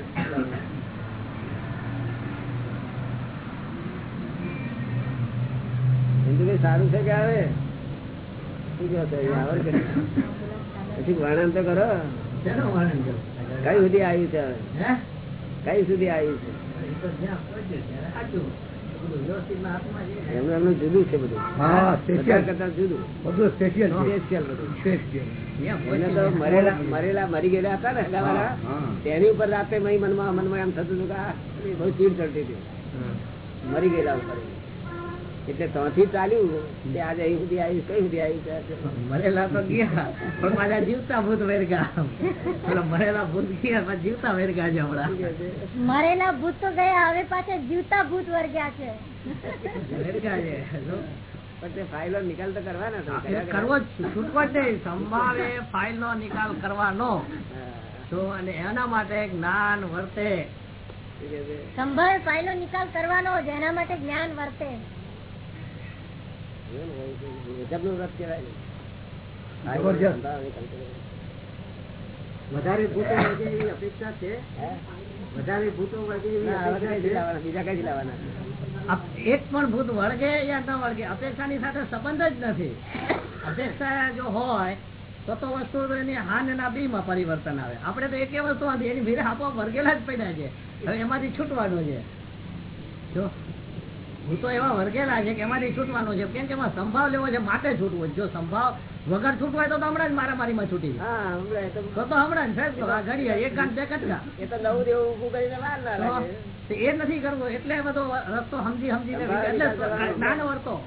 હિન્દુ સારું છે કે આવે? શું કહો છો? પછી વર્ણન તો કરો? કઈ સુધી આવ્યું છે હવે? કઈ સુધી આવ્યું છે? એમનું એમનું જુદું છે બધું. કરતા જુદું. બધું સ્પેશિયલ. બધું. ત્યાં મરેલા મરેલા મરી ગયેલા હતા ને હા. તેની ઉપર રાતે મનમાં મનમાં એમ થતું હતું કે બહુ ચીડ ચડતી હતી. મરી ગયેલા ઉપર. એટલે ત્યાંથી ચાલ્યું તે આજે અહીં સુધી આવ્યું કઈ સુધી આવ્યું મરેલા તો ગયા પણ મારા જીવતા ભૂત વેરગા. મરેલા ભૂત ગયા જીવતા વેરગા છે હમણાં. મરેલા ભૂત તો ગયા હવે પાછા જીવતા ભૂત વર્ગ્યા છે. વેરગા છે જો. પણ તે ફાઇલો નિકાલ તો કરવાના કરવો છૂટવો જ નહીં. સંભાવે ફાઇલ નો નિકાલ કરવાનો. તો અને એના માટે જ્ઞાન વર્તે? સંભાળ ફાઇલો નિકાલ કરવાનો જ એના માટે જ્ઞાન વર્તે. ગજબનું વ્રત કહેવાય ને. જબરજસ્ત. સંભાવ નિકાલ કરવાનો. વધારે ભૂતો વળગે એવી અપેક્ષા છે વધારે ભૂતો વળગે એવી? બીજા લાવવાના? એક પણ ભૂત વળગે યા ન વળગે અપેક્ષાની સાથે સંબંધ જ નથી અપેક્ષા જો હોય તો તો વસ્તુ એની હાન ના બી માં પરિવર્તન આવે આપણે તો એક વસ્તુ હતી એની ભીરે આપો વર્ગેલા જ પડ્યા છે હવે એમાંથી છૂટવાનું છે જો ભૂતો એવા વર્ગેલા છે કે એમાંથી છૂટવાનો છે. કેમ કે એમાં સંભાવ લેવો છે માટે છૂટવું જો સંભાવ વગર છૂટવું હોય તો તો હમણાં જ મારામારીમાં છૂટી જાય. હા, હમણાં તો- તો તો ઘડીએ એક બે કટકા. એ તો નવું દેવું ઉભું કરીને વાર ના લાગે. એ નથી કરવું. એટલે બધો રસ્તો સમજી સમજી એટલે વિચાર વર્તો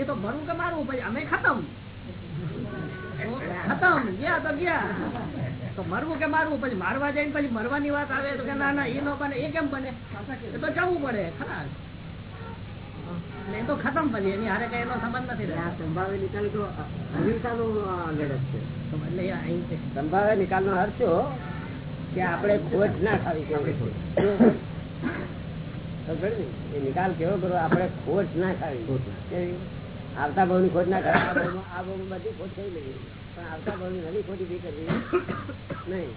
એ તો ભરવું કે મારવું? પછી અમે ખતમ. ખતમ. ગયા તો ગયા. તો મરવું કે મારવું? પછી મારવા જાય પછી મરવાની વાત આવે તો કે ના ના એ નો બને. એ કેમ બને? એ તો જવું પડે ખરા એ તો ખતમ પછી એની હારે કઈ એનો સંબંધ નથી સંભાવે નિકાલ તો અ, લડત છે. અર્થ કે આપણે ખોટ ના ખાવી ને? એ નિકાલ કેવો કરો આપણે ખોટ ના ખાવી કેવી? આવતા ભાવની ખોટ ના કરે આ આ બધી ખોટ થઈ લેવી પણ આવતા ભાવની નવી ખોટી બી કરવી. નહીં?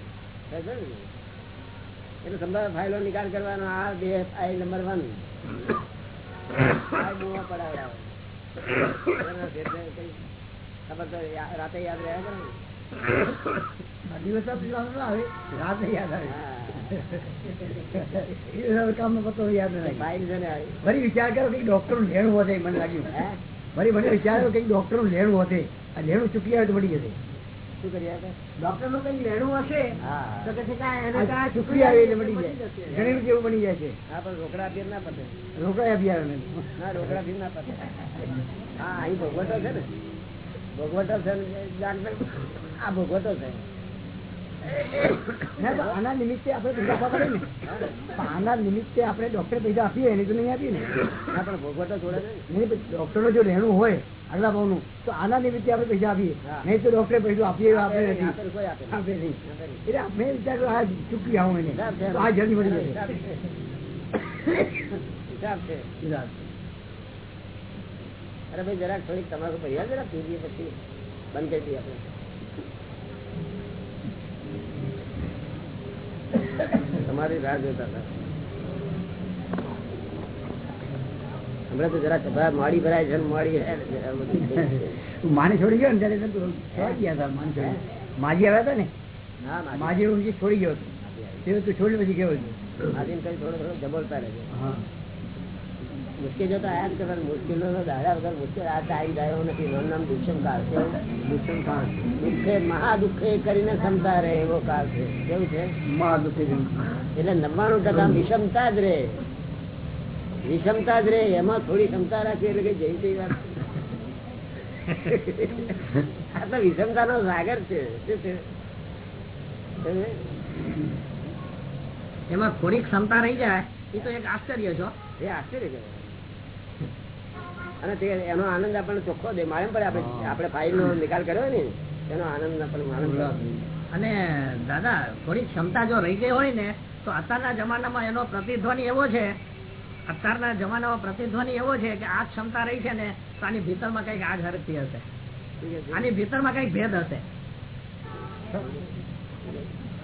એટલે સંભાવે ફાઇલો નિકાલ કરવાનો આ બે ફાઇલ નંબર વન. રાતે યાદ રહ્યા કરે? દિવસ આવે. રાતે યાદ આવે. કામનો પત્તો યાદ ના આવે ફાઇલ છે ને ફરી વિચાર કરો કે ડોક્ટરનું લેણું હશે મને લાગ્યું. હે? ફરી મને વિચાર કઈ ડોક્ટરનું લેણું હશે. આ લેણું ચૂકી આવે તો મળી જશે. ડોક્ટરનું કઈ લેણું હશે આવી એટલે મળી જાય. ઘણી જેવું બની જાય છે. હા, પણ રોકડા આપીએ ના પતે. રોકડા અભિયાન ના, રોકડા આપીએ ના પતે. હા, અહીં ભગવતો છે ને. ભગવતો છે આ ભોગવટો છે. આના નિમિત્તે આપણે પૈસા આપવા પડે ને. આના નિમિત્તે આપણે ડોક્ટર પૈસા આપીએ એની તો નહીં આપીએ ને. ના પણ ભોગવટો થોડે નહીં ડોક્ટર જો રહેણું હોય આગલા ભાવનું તો આના નિમિત્તે આપણે પૈસા આપીએ. નહીં તો ડોક્ટરે પૈસા આપીએ આપણે નથી. આપે નહીં. એટલે આપણે વિચાર આ ચૂકી આવું એને. આ જલ્દી મળી છે. અરે ભાઈ જરાક થોડીક તમારું પૈસા જરાક પીવીએ પછી બંધ કરી દઈએ આપણે. તમારી રાહ જોતા હતા. હમણાં તો જરા સભા મોડી ભરાય છે માડી. માને છોડી ગયો ને ત્યારે છોડી ગયા હતા માને છોડી. માજી આવ્યા હતા ને? માજી. માજી છોડી ગયો હતો તે તું છોડી પછી ગયો? હતો માજી કઈ થોડો થોડો જબરતા રહેજો. હા. મુશ્કેલીઓ તો આયા જ કરવાની મુશ્કેલીઓ દાડા વગર મુશ્કેલ આ ટાઈમ ગયો નથી. એનું નામ દુષ્મ કાળ છે. દુષ્મ કાળ? દુઃખે મહા દુઃખે કરીને ક્ષમતા રહે એવો કાળ છે. કેવું છે? એટલે નવ્વાણું ટકા વિષમતા જ રહે. વિષમતા જ રહે. એમાં થોડી ક્ષમતા રાખી એટલે કે જઈ જઈ વાત આ તો વિષમતા નો સાગર છે. શું છે? એમાં થોડી ક્ષમતા રહી જાય. એ તો એક આશ્ચર્ય છો એ આશ્ચર્ય કહેવાય. અને તે એનો આનંદ આપણને ચોખ્ખો દે. મારે પડે આપણે આપણે ફાઇલ નો નિકાલ કર્યો ને એનો આનંદ આપણને આનંદ અને દાદા થોડી ક્ષમતા જો રહી ગઈ હોય ને તો અત્યારના જમાનામાં એનો પ્રતિધ્વનિ એવો છે અત્યારના જમાનામાં પ્રતિધ્વનિ એવો છે કે આ ક્ષમતા રહી છે ને તો આની ભીતરમાં કંઈક આગ હરતી હશે. આની ભીતરમાં કંઈક ભેદ હશે.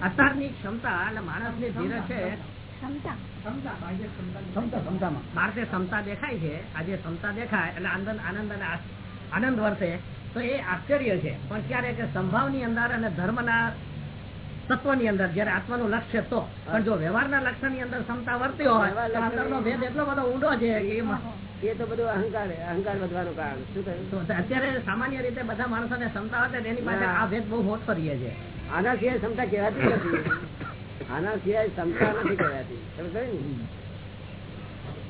અત્યારની ક્ષમતા એટલે માણસની ધીરજ છે ક્ષમતા ક્ષમતા દેખાય છે. આજે ક્ષમતા દેખાય એટલે આનંદ આનંદ અને આનંદ વર્ષે તો એ આશ્ચર્ય છે. પણ ક્યારે કે સંભાવની અંદર અને ધર્મના તત્વની અંદર જયારે આત્માનું લક્ષ્ય તો. પણ જો વ્યવહારના લક્ષ્યની અંદર ક્ષમતા વર્તી હોય તો અંદરનો ભેદ એટલો બધો ઊંડો છે એમાં એ તો બધું અહંકાર અહંકાર વધવાનું કારણ. શું કહ્યું? અત્યારે સામાન્ય રીતે બધા માણસોને ક્ષમતા હોય એની પાસે આ ભેદ બહુ મોટો રહીએ છે. આના સિવાય ક્ષમતા કહેવાતી નથી. આના સિવાય ક્ષમતા નથી કહેવાતી. સમજાય ને?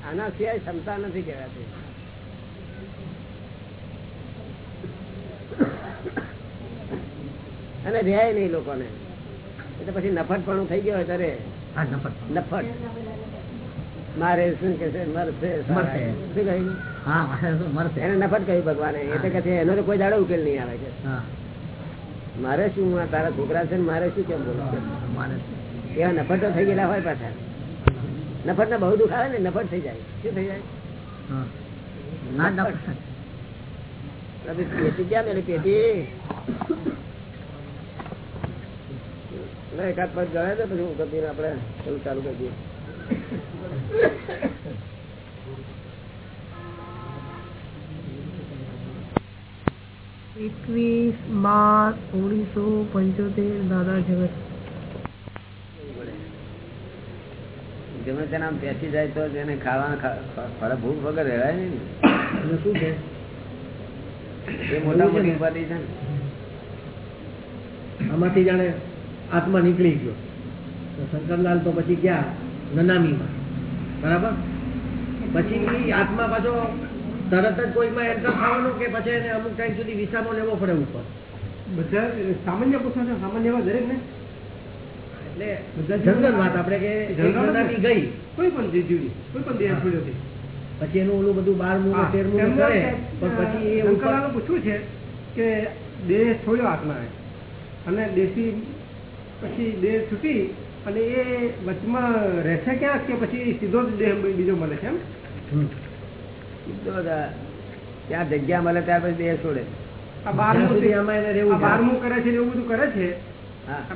આના સિવાય ક્ષમતા નથી કહેવાતી. અને રહ્યા નહીં લોકોને. એટલે પછી નફટ પણ થઈ ગયો ત્યારે નફટ મારે શું કે છે? મરશે. શું કહ્યું? એને નફટ કહ્યું ભગવાને. એટલે કે છે એનો તો કોઈ દાડો ઉકેલ નહીં આવે. છે મારે શું તારા છોકરા છે ને મારે શું કેમ બોલો મારે એવા નફટ તો થઈ ગયેલા હોય પાછા. નફટ ને બહુ દુઃખ આવે ને નફટ થઈ જાય. શું થઈ જાય? પેટી ક્યાં પેટી? એકાદ ગળે તો પછી પેલું ચાલુ કરી દઈએ. એકવીસ બાર ઓગણીસો પંચોતેર દાદા જગત. ગમે તેને આમ બેસી જાય તો એને ખાવા ખરા ભૂખ વગર રહેવાય ને. શું છે? એ મોટા મોટી ઉપાધિ છે આમાંથી જાણે આત્મા નીકળી ગયો. તો શંકરલાલ તો પછી ગયા નનામીમાં. બરાબર? પછી આત્મા પાછો તરત જ કોઈમાં એન્ટર થવાનો કે પછી એને અમુક ટાઈમ સુધી વિસામો લેવો પડે ઉપર? બધા સામાન્ય છો સામાન્ય એવા દરેક ને એટલે જનરલ વાત આપણે કે જનરલ ગઈ. કોઈ પણ જીવની કોઈ પણ દેહ પછી એનું ઓલું બધું બારમું મૂળ તેરમું ને કરે પણ પછી એ ઉપર પૂછવું છે કે દેહ છોડ્યો આત્માએ. અને દેશી પછી દેહ છૂટી અને એ વચમાં રહેશે ક્યાં કે પછી સીધો જ દેહ બીજો મળે છે એમ? સીધો ત્યાં જગ્યા મળે ત્યાર પછી દેહ છોડે. આ બારમું આમાં એને રહેવું. બારમું કરે છે એવું બધું કરે છે.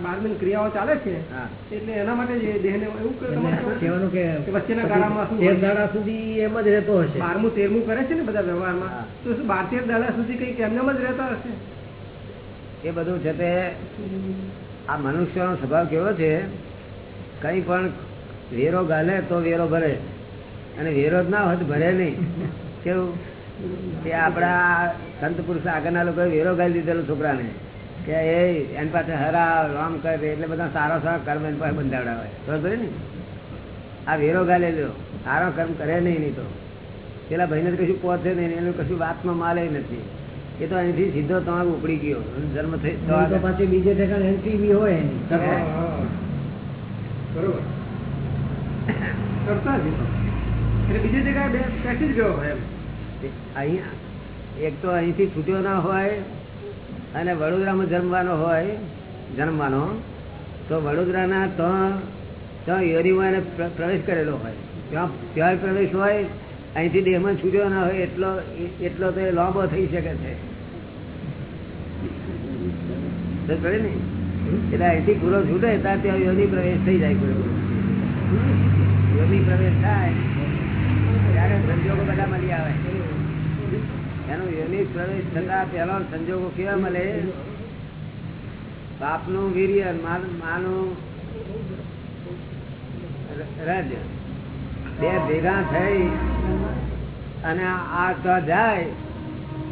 બારમી ક્રિયાઓ ચાલે છે હા. એટલે એના માટે જે દેહને એવું કરે એટલે તમારે કહેવાનું કે કે વચ્ચેના ગાળામાં તેર દાડા સુધી એમ જ રહેતો હશે. બારમું તેરમું કરે છે ને બધા વ્યવહારમાં? તો શું બાર તેર દાડા સુધી કઈ એમનેમ જ રહેતા હશે? એ બધું છે તે આ મનુષ્યનો સ્વભાવ કેવો છે? કઈ પણ વેરો ગાલે તો વેરો ભરે. અને વેરો જ ના હોય તો ભરે નહીં. કેવું? કે આપડા સંત પુરુષ આગળના લોકોએ વેરો ગાલી દીધેલો છોકરાને. કે એ એની પાસે હરાવ આમ કરે એટલે બધા સારો સારા કર્મ એની પાસે બંધાવડાવે. બરોબર ને? આ વેરો ગાલે લો સારો કર્મ કરે નહીં નહીં તો. પેલા ભાઈને કશું પહોંચે નહીં એનું કશું વાતમાં માલે નથી. એ તો અહીંથી સીધો તમારો ઉપડી ગયો. જન્મ થઈ તો પાછી બીજે ઠેકાણે એન્ટ્રી બી હોય. બરોબર. કરતા બીજી જગ્યાએ બેસી ગયો એમ. અહીંયા એક તો અહીંથી છૂટ્યો ના હોય. અને વડોદરામાં જન્મવાનો હોય, જન્મવાનો, તો વડોદરાના ત્રણ ત્રણ એને પ્રવેશ કરેલો હોય. ત્યાં ત્યાં પ્રવેશ હોય, અહીંથી દેહમાં છૂટ્યો ના હોય, એટલો એટલો તો લાંબો થઈ શકે છે. ખરી ને? એટલે અહીંથી પૂરો છૂટે, ત્યાં ત્યાં યોની પ્રવેશ થઈ જાય પૂરો. યોની પ્રવેશ થાય, ત્યારે સંજોગો બધા મળી આવે. એનો યોનિક પ્રવેશ થતા પેલો સંજોગો કેવા મળે? બાપનું વીર્ય, માનું રજ. બે ભેગા થઈ અને આ તો જાય,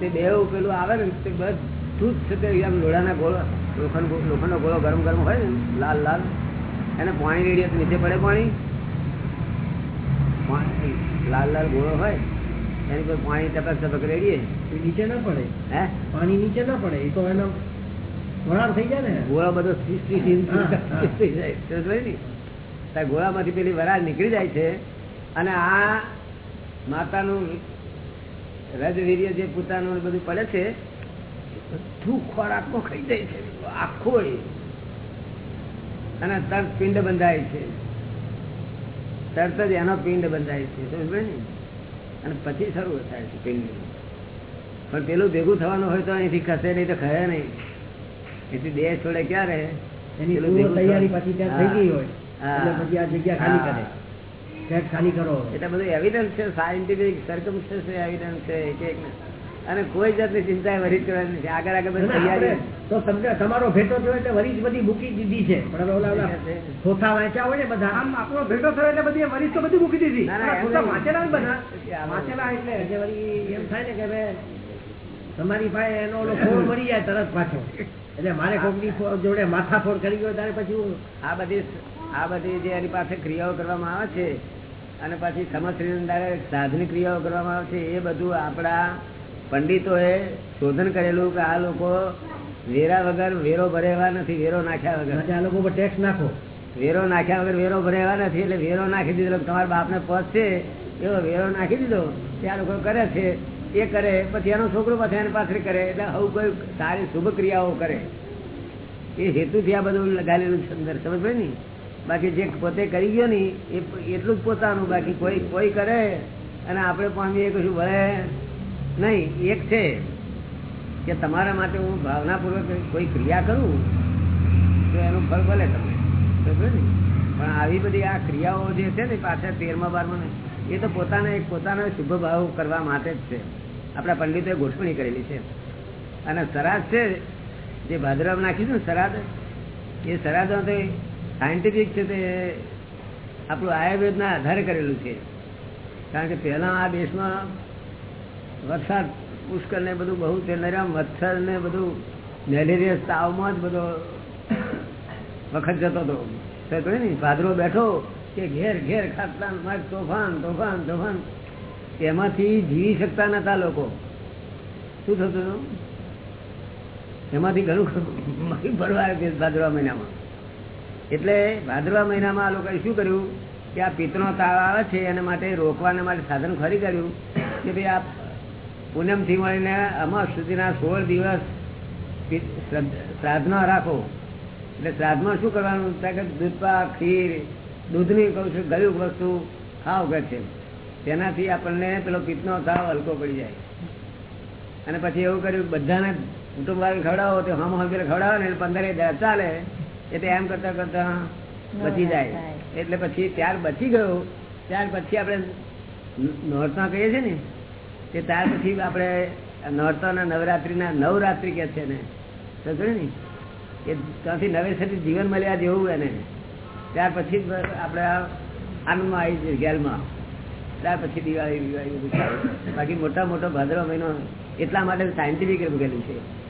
તે બે પેલું આવે ને, તે બધું જ છે તે આમ લોડાના ગોળો, લોખંડ લોખંડનો ગોળો ગરમ ગરમ હોય ને, લાલ લાલ, એને પાણી રેડીએ નીચે પડે પાણી. પાણી, લાલ લાલ ગોળો હોય. એની પર પાણી ટપક ટપક રેડીએ. એ નીચે ના પડે. હે? પાણી નીચે ના પડે. એ તો એનો વરાળ થઈ જાય ને. ગોળા બધો જાય. ગોળામાંથી પેલી વરાળ નીકળી જાય છે. અને આ માતાનું રજવીર્ય જે પોતાનું બધું પડે છે બધું ખોરાકો ખાઈ જાય છે. આખો. અને તરત પિંડ બંધાય છે. તરત જ એનો પિંડ બંધાય છે. સમજ ને અને પછી શરૂ થાય છે પિંડ પણ પેલું ભેગું થવાનું હોય તો અહીંથી ખસે નહીં તો ખરે નહીં. એથી દેહ છોડે ક્યારે એની પેલું તૈયારી પછી ત્યાં થઈ ગઈ હોય. એટલે પછી આ જગ્યા ખાલી કરે. ફ્લેટ ખાલી કરો. એટલે બધું એવિડન્સ છે સાયન્ટિફિક સરકમસ્ટન્સ એવિડન્સ છે એક એક. અને કોઈ જાતની ચિંતા વરિત કરવાની નથી. આગળ આગળ બધી તૈયારી તો તમારો ભેટો થયો એટલે વરીજ બધી મૂકી દીધી છે. પણ હવે ઓલા ઓલા વાંચ્યા હોય ને બધા. આમ આપણો ભેટો થયો એટલે બધી વરિષ્ઠ તો બધી મૂકી દીધી. વાંચેલા બધા. વાંચેલા એટલે વળી એમ થાય ને કે ભાઈ તમારી પાસે એનો ઓલો ફોડ મળી જાય તરત પાછો. એટલે મારે કોકની જોડે માથાફોડ કરી ગયો ત્યારે પછી હું આ બધી આ બધી જે એની પાસે ક્રિયાઓ કરવામાં આવે છે અને પછી સમસ્ત્રી સાધની ક્રિયાઓ કરવામાં આવે છે એ બધું આપણા પંડિતોએ શોધન કરેલું કે આ લોકો વેરા વગર વેરો ભરેવા નથી વેરો નાખ્યા વગર. આ લોકો પર ટેક્સ નાખો. વેરો નાખ્યા વગર વેરો ભરેવા નથી એટલે વેરો નાખી દીધો. તમારા બાપને પદ છે એવો વેરો નાખી દીધો. તે આ લોકો કરે છે એ કરે પછી એનો છોકરો પછી એની પાછળ કરે. એટલે આવું કોઈ સારી શુભ ક્રિયાઓ કરે. એ હેતુથી આ બધું લગાડેલું અંદર સમજ ને? બાકી જે પોતે કરી ગયો ને એ એટલું જ પોતાનું. બાકી કોઈ કોઈ કરે અને આપણે પામીએ કશું ભલે નહીં, એક છે કે તમારા માટે હું ભાવનાપૂર્વક કોઈ ક્રિયા કરું, તો એનું ફળ ભલે તમે? પણ આવી બધી આ ક્રિયાઓ જે છે ને પાછળ તેરમા, બારમાં એ તો પોતાને પોતાનો શુભ ભાવ કરવા માટે જ છે. આપણા પંડિતોએ ગોઠવણી કરેલી છે. અને સરાદ છે, જે ભાદરવામાં નાખ્યું ને સરાદ, એ સરાદ તો સાયન્ટિફિક છે તે, આપણું આયુર્વેદના આધારે કરેલું છે. કારણ કે પહેલાં આ દેશમાં વરસાદ, પુષ્કળ ને બધું બહુ છે નર્યા મચ્છર ને બધું મેલેરિયસ તાવમાં જ બધો વખત જતો હતો. ને ભાદરો બેઠો કે ઘેર ઘેર ખાતા તોફાન તોફાન તોફાન. એમાંથી જીવી શકતા નતા લોકો. શું થતું એમાંથી ઘણું ખરું. ભરવા ભાદરવા મહિનામાં. એટલે ભાદરવા મહિનામાં આ લોકોએ શું કર્યું? કે આ પિત્તનો તાવ આવે છે, એના માટે રોકવાના માટે સાધન ખરી કર્યું કે ભાઈ આ પૂનમથી મળીને અમાસ સુધીના સોળ દિવસ શ્રાદ્ધમાં રાખો. એટલે શ્રાદ્ધમાં શું કરવાનું? કે દૂધપાક ખીર દૂધની કહું છું ગયું વસ્તુ ખાવ કે છે. તેનાથી આપણને પેલો પિત્તનો તાવ હલકો પડી જાય. અને પછી એવું કર્યું બધાને કુટુંબ વાળી ખવડાવો તો હમ હમ ખવડાવો ને પંદર દાડા ચાલે. એટલે એમ કરતા કરતા બચી જાય. એટલે પછી ત્યાર બચી ગયો. ત્યાર પછી આપણે નોર્થમાં કહીએ છીએ ને તે ત્યાર પછી આપણે નોરતાના નવરાત્રીના નવરાત્રિ કે છે ને સમજો ને? એ ત્યાંથી નવેસરથી જીવન મળ્યા જેવું એને ત્યાર પછી આપણે આનંદમાં આવી જઈએ ગેલમાં ત્યાર પછી દિવાળી દિવાળી બાકી મોટા મોટો ભાદરવા મહિનો એટલા માટે સાયન્ટિફિક મૂકેલું છે.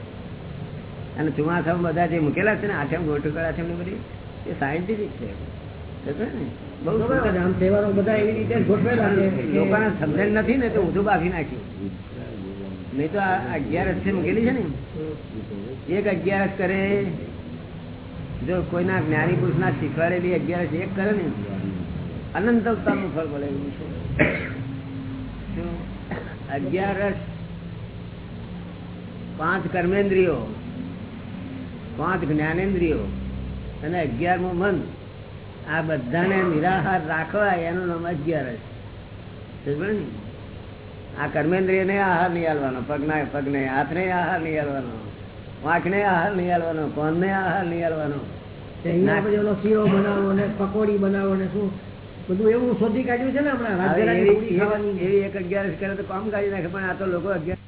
અને ચોમાસામાં બધા જે મૂકેલા છે ને, આઠમ ગોઠુકળ આઠમ ને બધી, એ સાયન્ટિફિક છે. ને? જ્ઞાની પુરુષ ના શીખવાડેલી અગિયારસ એક કરે ને, અનંત અવતારનું ફળ મળે એવું છે. અગિયારસ પાંચ કર્મેન્દ્રિયો, પાંચ જ્ઞાનેન્દ્રિયો અને અગિયારમું મન. આ બધાને નિરાહાર રાખવા એનું નામ સમજ્યો આ કર્મેન્દ્રિય ને આહાર નિહાળવાનો પગના પગને હાથને આહાર નિહાળવાનો વાંકને આહાર નિહાળવાનો કોન કોનને આહાર નિહાળવાનો શીરો બનાવો ને પકોડી બનાવો ને શું? બધું એવું શોધી કાઢ્યું છે ને હમણાં એવી એવી એક અગિયારસ કરે તો કામ કાઢી નાખે પણ આ તો લોકો અગિયાર